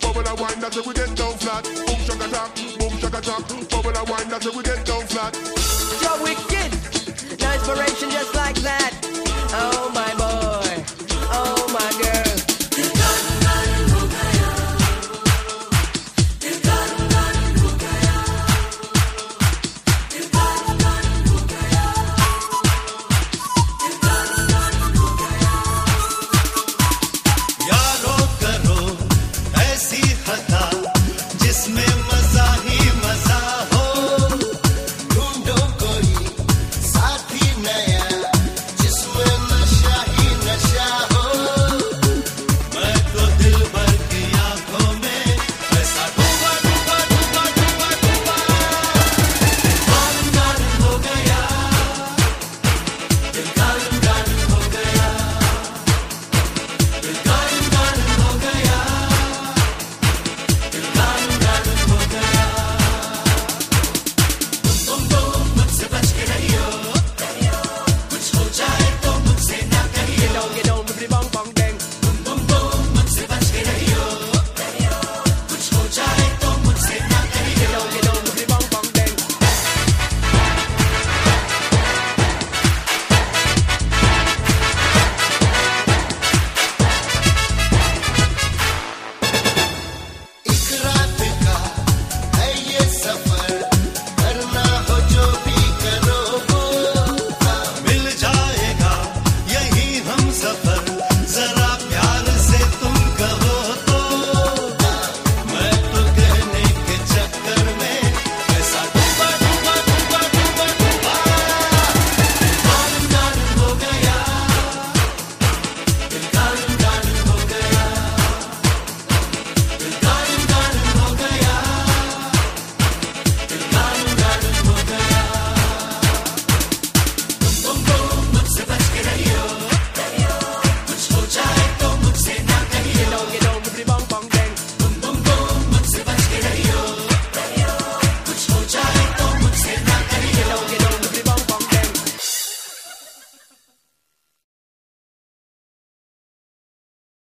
Bubble and wine, that's how we get down flat. Boom shaka talk, boom shaka talk. Bubble and wine, that's how we get down flat.